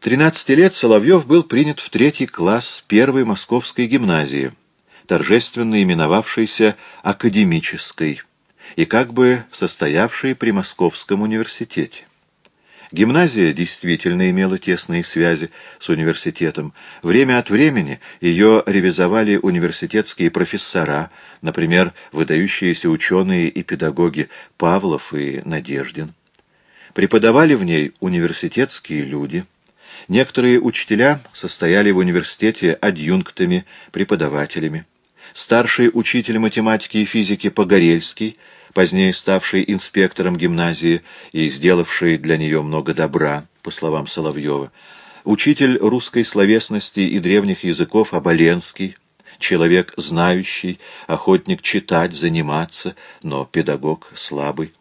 13 лет Соловьев был принят в третий класс первой московской гимназии, торжественно именовавшейся академической и как бы состоявшей при Московском университете. Гимназия действительно имела тесные связи с университетом. Время от времени ее ревизовали университетские профессора, например, выдающиеся ученые и педагоги Павлов и Надеждин. Преподавали в ней университетские люди. Некоторые учителя состояли в университете адъюнктами, преподавателями. Старший учитель математики и физики Погорельский – позднее ставший инспектором гимназии и сделавший для нее много добра, по словам Соловьева, учитель русской словесности и древних языков Оболенский, человек знающий, охотник читать, заниматься, но педагог слабый.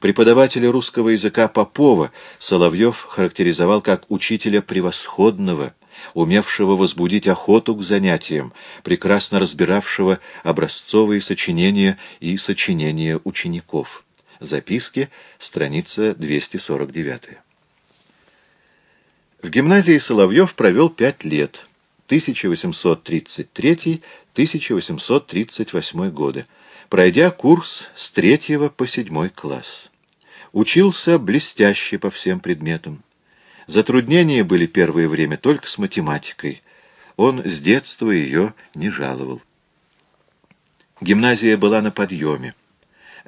Преподавателя русского языка Попова Соловьев характеризовал как учителя превосходного, умевшего возбудить охоту к занятиям, прекрасно разбиравшего образцовые сочинения и сочинения учеников. Записки, страница 249. В гимназии Соловьев провел пять лет, 1833-1838 годы, пройдя курс с третьего по седьмой класс. Учился блестяще по всем предметам. Затруднения были первое время только с математикой. Он с детства ее не жаловал. Гимназия была на подъеме.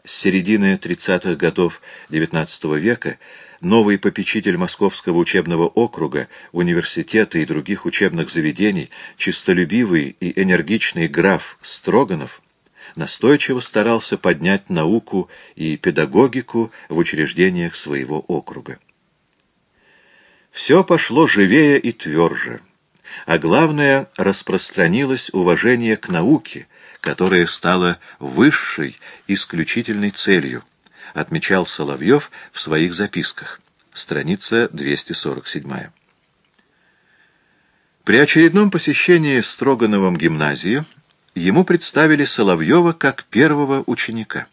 С середины 30-х годов XIX века новый попечитель Московского учебного округа, университета и других учебных заведений, чистолюбивый и энергичный граф Строганов, настойчиво старался поднять науку и педагогику в учреждениях своего округа. Все пошло живее и тверже, а главное, распространилось уважение к науке, которая стала высшей, исключительной целью, отмечал Соловьев в своих записках. Страница 247. При очередном посещении Строгановым гимназии ему представили Соловьева как первого ученика.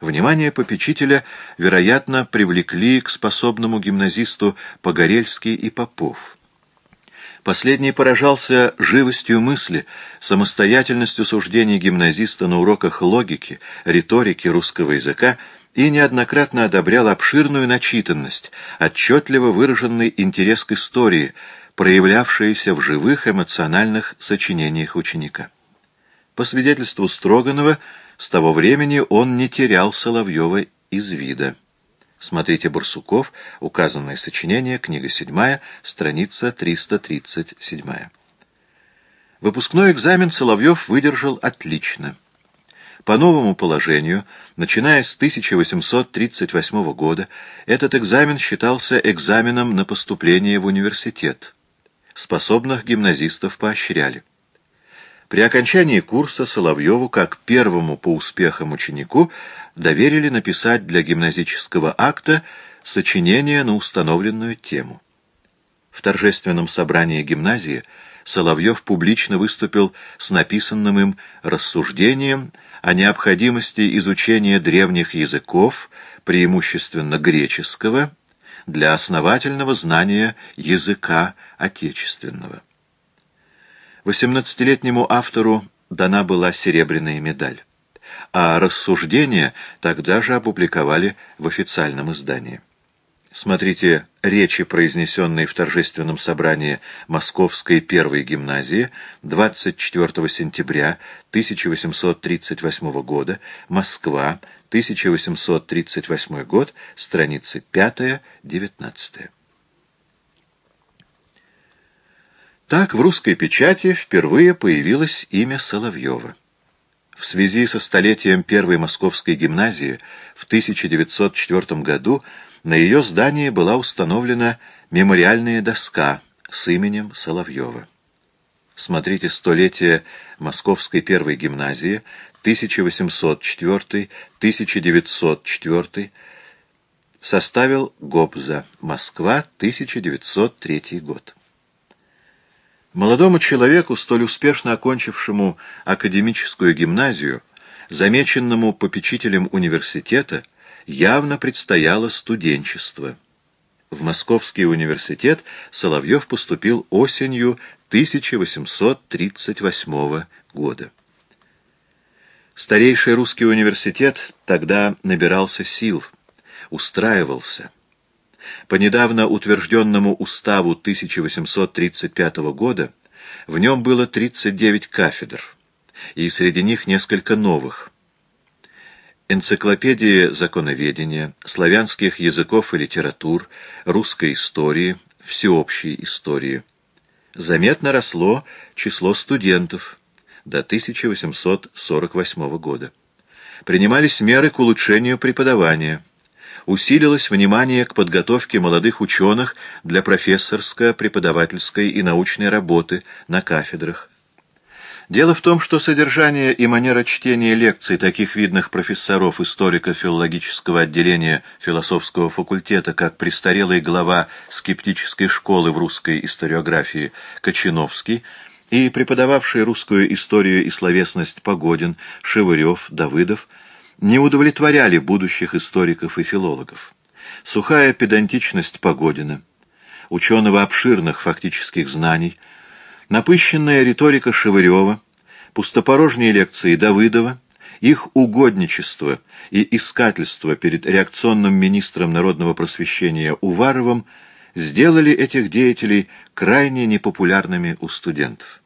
Внимание попечителя, вероятно, привлекли к способному гимназисту Погорельский и Попов. Последний поражался живостью мысли, самостоятельностью суждений гимназиста на уроках логики, риторики русского языка и неоднократно одобрял обширную начитанность, отчетливо выраженный интерес к истории, проявлявшийся в живых эмоциональных сочинениях ученика. По свидетельству Строганова, с того времени он не терял Соловьева из вида. Смотрите Барсуков, указанное сочинение, книга 7, страница 337. Выпускной экзамен Соловьев выдержал отлично. По новому положению, начиная с 1838 года, этот экзамен считался экзаменом на поступление в университет. Способных гимназистов поощряли. При окончании курса Соловьеву, как первому по успехам ученику, доверили написать для гимназического акта сочинение на установленную тему. В торжественном собрании гимназии Соловьев публично выступил с написанным им рассуждением о необходимости изучения древних языков, преимущественно греческого, для основательного знания языка отечественного. Восемнадцатилетнему автору дана была серебряная медаль, а рассуждения тогда же опубликовали в официальном издании. Смотрите речи, произнесенные в торжественном собрании Московской первой гимназии 24 сентября 1838 года, Москва, 1838 год, страницы 5-19. Так в русской печати впервые появилось имя Соловьева. В связи со столетием Первой Московской гимназии в 1904 году на ее здании была установлена мемориальная доска с именем Соловьева. Смотрите «Столетие Московской первой гимназии» 1804-1904 составил Гобза, Москва, 1903 год. Молодому человеку, столь успешно окончившему академическую гимназию, замеченному попечителем университета, явно предстояло студенчество. В Московский университет Соловьев поступил осенью 1838 года. Старейший русский университет тогда набирался сил, устраивался. По недавно утвержденному уставу 1835 года в нем было 39 кафедр, и среди них несколько новых. Энциклопедии законоведения, славянских языков и литератур, русской истории, всеобщей истории. Заметно росло число студентов до 1848 года. Принимались меры к улучшению преподавания – усилилось внимание к подготовке молодых ученых для профессорско-преподавательской и научной работы на кафедрах. Дело в том, что содержание и манера чтения лекций таких видных профессоров историко-филологического отделения философского факультета, как престарелый глава скептической школы в русской историографии Кочиновский и преподававший русскую историю и словесность Погодин, Шевырев, Давыдов – не удовлетворяли будущих историков и филологов. Сухая педантичность Погодина, ученого обширных фактических знаний, напыщенная риторика Шевырева, пустопорожние лекции Давыдова, их угодничество и искательство перед реакционным министром народного просвещения Уваровым сделали этих деятелей крайне непопулярными у студентов.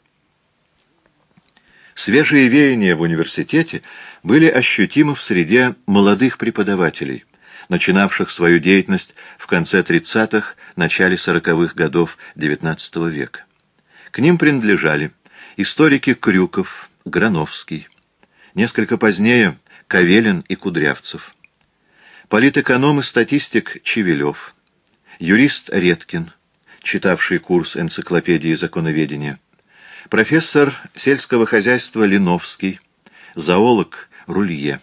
Свежие веяния в университете были ощутимы в среде молодых преподавателей, начинавших свою деятельность в конце 30-х, начале 40-х годов XIX века. К ним принадлежали историки Крюков, Грановский, несколько позднее Кавелин и Кудрявцев, политэконом и статистик Чевелев, юрист Редкин, читавший курс энциклопедии законоведения, профессор сельского хозяйства Линовский, зоолог Рулье.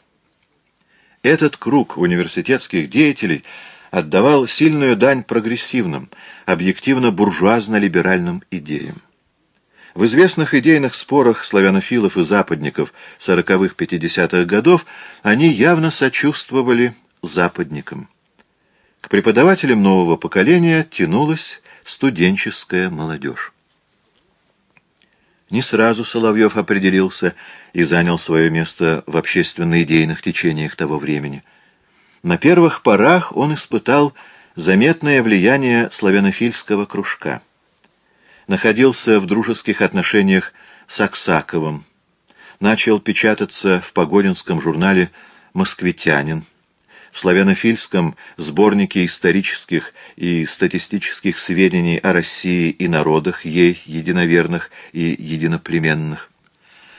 Этот круг университетских деятелей отдавал сильную дань прогрессивным, объективно-буржуазно-либеральным идеям. В известных идейных спорах славянофилов и западников 40-х-50-х годов они явно сочувствовали западникам. К преподавателям нового поколения тянулась студенческая молодежь. Не сразу Соловьев определился и занял свое место в общественно-идейных течениях того времени. На первых порах он испытал заметное влияние славянофильского кружка. Находился в дружеских отношениях с Аксаковым. Начал печататься в Погодинском журнале «Москвитянин», в славянофильском сборнике исторических и статистических сведений о России и народах ей единоверных и единоплеменных,